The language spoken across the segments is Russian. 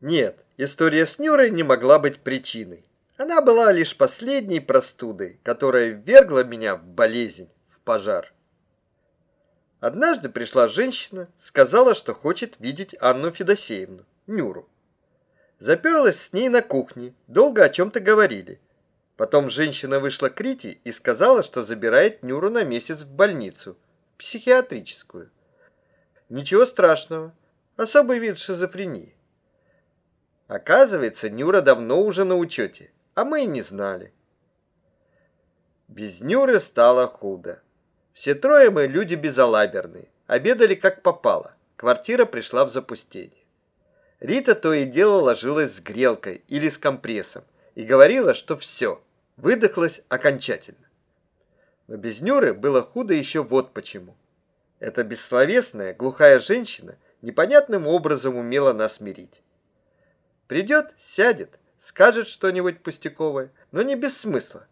Нет, история с Нюрой не могла быть причиной. Она была лишь последней простудой, которая ввергла меня в болезнь, в пожар. Однажды пришла женщина, сказала, что хочет видеть Анну Федосеевну, Нюру. Заперлась с ней на кухне, долго о чем-то говорили. Потом женщина вышла к Рите и сказала, что забирает Нюру на месяц в больницу, психиатрическую. Ничего страшного, особый вид шизофрении. Оказывается, Нюра давно уже на учете, а мы и не знали. Без Нюры стало худо. Все трое мы люди безалаберные, обедали как попало. Квартира пришла в запустение. Рита то и дело ложилась с грелкой или с компрессом и говорила, что все, выдохлась окончательно. Но без Нюры было худо еще вот почему. Эта бессловесная, глухая женщина непонятным образом умела нас мирить. Придет, сядет, скажет что-нибудь пустяковое, но не без смысла.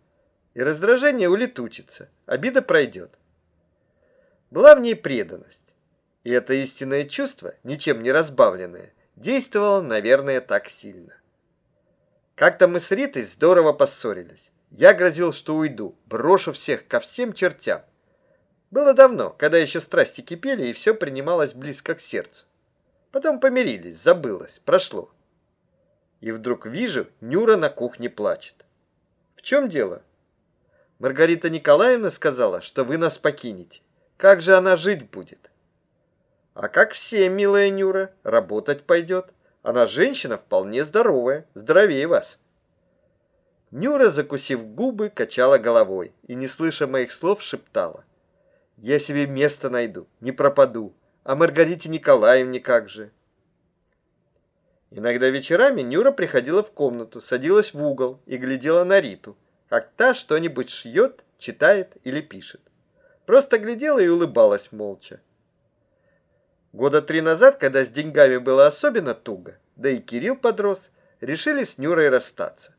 И раздражение улетучится, обида пройдет. Была в ней преданность. И это истинное чувство, ничем не разбавленное, действовало, наверное, так сильно. Как-то мы с Ритой здорово поссорились. Я грозил, что уйду, брошу всех ко всем чертям. Было давно, когда еще страсти кипели, и все принималось близко к сердцу. Потом помирились, забылось, прошло. И вдруг вижу, Нюра на кухне плачет. В чем дело? Маргарита Николаевна сказала, что вы нас покинете. Как же она жить будет? А как все, милая Нюра, работать пойдет. Она женщина вполне здоровая, здоровее вас. Нюра, закусив губы, качала головой и, не слыша моих слов, шептала. Я себе место найду, не пропаду. А Маргарите Николаевне как же? Иногда вечерами Нюра приходила в комнату, садилась в угол и глядела на Риту, как та что-нибудь шьет, читает или пишет. Просто глядела и улыбалась молча. Года три назад, когда с деньгами было особенно туго, да и Кирилл подрос, решили с Нюрой расстаться.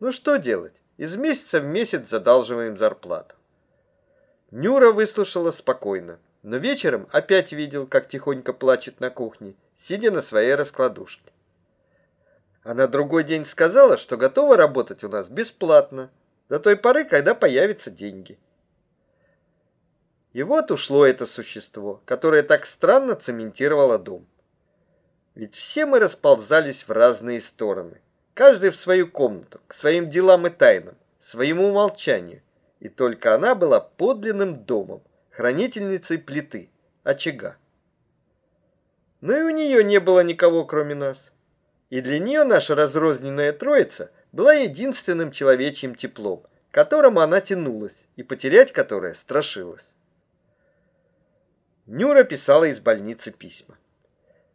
Ну что делать? Из месяца в месяц задалживаем зарплату. Нюра выслушала спокойно, но вечером опять видел, как тихонько плачет на кухне, сидя на своей раскладушке. А на другой день сказала, что готова работать у нас бесплатно, до той поры, когда появятся деньги. И вот ушло это существо, которое так странно цементировало дом. Ведь все мы расползались в разные стороны, каждый в свою комнату, к своим делам и тайнам, своему умолчанию, и только она была подлинным домом, хранительницей плиты, очага. Но и у нее не было никого, кроме нас и для нее наша разрозненная троица была единственным человечьим теплом, к которому она тянулась и потерять которое страшилась. Нюра писала из больницы письма.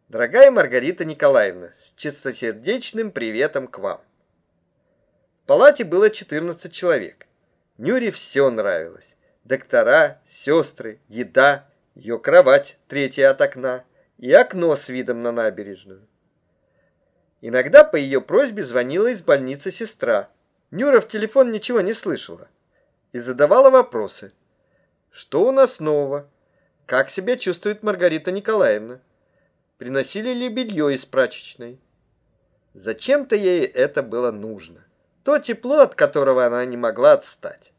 «Дорогая Маргарита Николаевна, с чистосердечным приветом к вам». В палате было 14 человек. Нюре все нравилось. Доктора, сестры, еда, ее кровать, третья от окна, и окно с видом на набережную. Иногда по ее просьбе звонила из больницы сестра. Нюра в телефон ничего не слышала. И задавала вопросы. Что у нас нового? Как себя чувствует Маргарита Николаевна? Приносили ли белье из прачечной? Зачем-то ей это было нужно. То тепло, от которого она не могла отстать.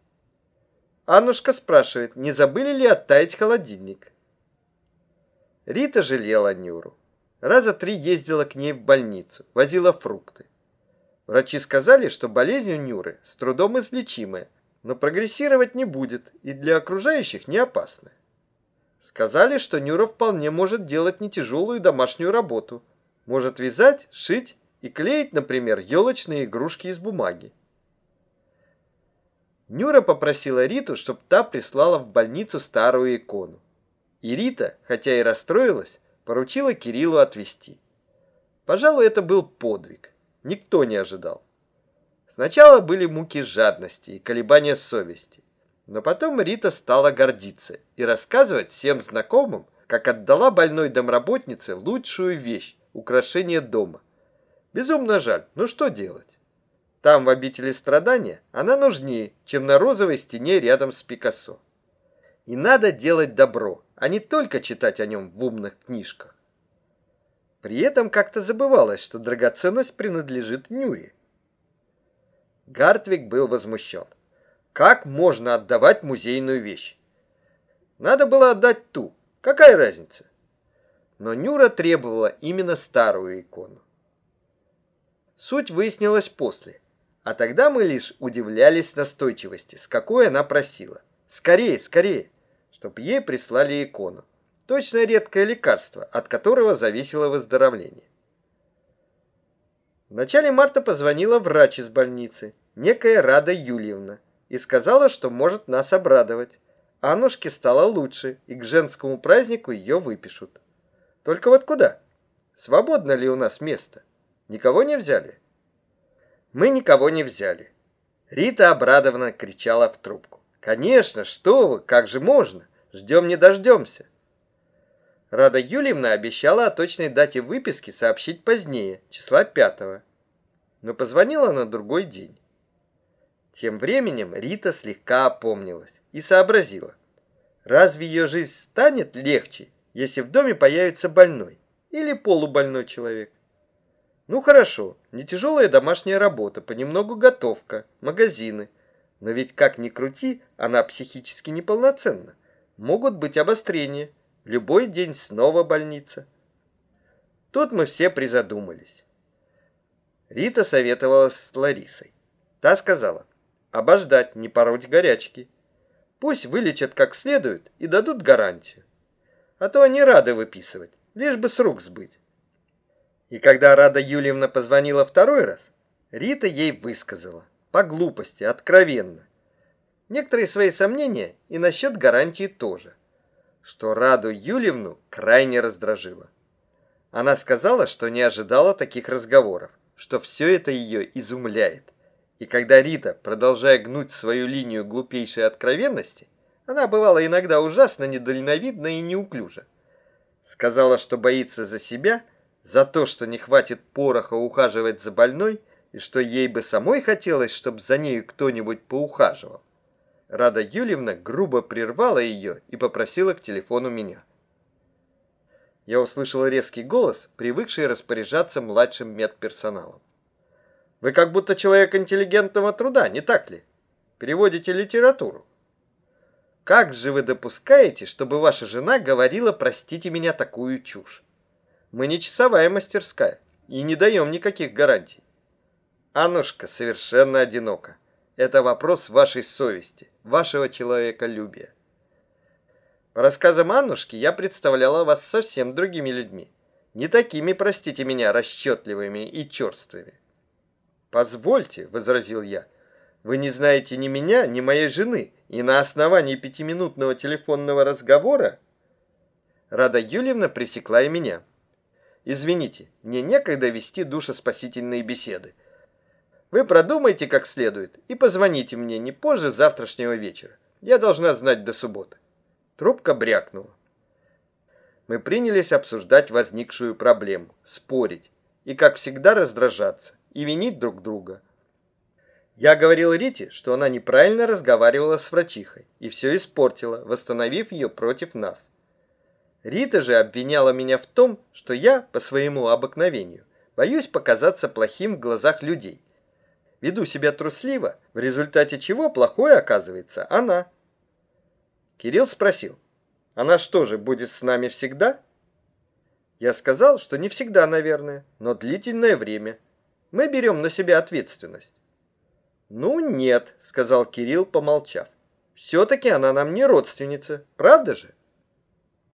Аннушка спрашивает, не забыли ли оттаять холодильник? Рита жалела Нюру. Раза три ездила к ней в больницу, возила фрукты. Врачи сказали, что болезнь у Нюры с трудом излечимая, но прогрессировать не будет и для окружающих не опасная. Сказали, что Нюра вполне может делать не тяжелую домашнюю работу. Может вязать, шить и клеить, например, елочные игрушки из бумаги. Нюра попросила Риту, чтобы та прислала в больницу старую икону. И Рита, хотя и расстроилась, поручила Кириллу отвезти. Пожалуй, это был подвиг. Никто не ожидал. Сначала были муки жадности и колебания совести. Но потом Рита стала гордиться и рассказывать всем знакомым, как отдала больной домработнице лучшую вещь, украшение дома. Безумно жаль, ну что делать? Там, в обители страдания, она нужнее, чем на розовой стене рядом с Пикассо. И надо делать добро, а не только читать о нем в умных книжках. При этом как-то забывалось, что драгоценность принадлежит Нюре. Гартвик был возмущен. Как можно отдавать музейную вещь? Надо было отдать ту. Какая разница? Но Нюра требовала именно старую икону. Суть выяснилась после, а тогда мы лишь удивлялись настойчивости, с какой она просила. Скорее, скорее, чтоб ей прислали икону. Точно редкое лекарство, от которого зависело выздоровление. В начале марта позвонила врач из больницы, некая Рада Юльевна, и сказала, что может нас обрадовать. Аннушке стало лучше, и к женскому празднику ее выпишут. Только вот куда? Свободно ли у нас место? Никого не взяли? Мы никого не взяли. Рита обрадованно кричала в трубку. Конечно, что вы, как же можно? Ждем не дождемся. Рада Юльевна обещала о точной дате выписки сообщить позднее, числа пятого. Но позвонила на другой день. Тем временем Рита слегка опомнилась и сообразила. Разве ее жизнь станет легче, если в доме появится больной или полубольной человек? Ну хорошо, не тяжелая домашняя работа, понемногу готовка, магазины. Но ведь как ни крути, она психически неполноценна. Могут быть обострения. Любой день снова больница. Тут мы все призадумались. Рита советовалась с Ларисой. Та сказала, обождать, не пороть горячки. Пусть вылечат как следует и дадут гарантию. А то они рады выписывать, лишь бы с рук сбыть. И когда Рада Юльевна позвонила второй раз, Рита ей высказала, по глупости, откровенно, некоторые свои сомнения и насчет гарантии тоже, что Раду Юльевну крайне раздражило. Она сказала, что не ожидала таких разговоров, что все это ее изумляет. И когда Рита, продолжая гнуть свою линию глупейшей откровенности, она бывала иногда ужасно недальновидна и неуклюжа, сказала, что боится за себя, за то, что не хватит пороха ухаживать за больной, и что ей бы самой хотелось, чтобы за нею кто-нибудь поухаживал. Рада Юльевна грубо прервала ее и попросила к телефону меня. Я услышал резкий голос, привыкший распоряжаться младшим медперсоналом. Вы как будто человек интеллигентного труда, не так ли? Переводите литературу. Как же вы допускаете, чтобы ваша жена говорила «простите меня» такую чушь? Мы не часовая мастерская и не даем никаких гарантий. Аннушка совершенно одинока. Это вопрос вашей совести, вашего человеколюбия. По рассказам Аннушки я представляла вас совсем другими людьми. Не такими, простите меня, расчетливыми и черствыми. «Позвольте», — возразил я, — «вы не знаете ни меня, ни моей жены, и на основании пятиминутного телефонного разговора...» Рада Юльевна пресекла и меня. «Извините, мне некогда вести душеспасительные беседы. Вы продумайте как следует и позвоните мне не позже завтрашнего вечера. Я должна знать до субботы». Трубка брякнула. Мы принялись обсуждать возникшую проблему, спорить и, как всегда, раздражаться и винить друг друга. Я говорил Рите, что она неправильно разговаривала с врачихой и все испортила, восстановив ее против нас. Рита же обвиняла меня в том, что я, по своему обыкновению, боюсь показаться плохим в глазах людей. Веду себя трусливо, в результате чего плохое оказывается она. Кирилл спросил, она что же, будет с нами всегда? Я сказал, что не всегда, наверное, но длительное время – мы берем на себя ответственность. Ну нет, сказал Кирилл, помолчав. Все-таки она нам не родственница, правда же?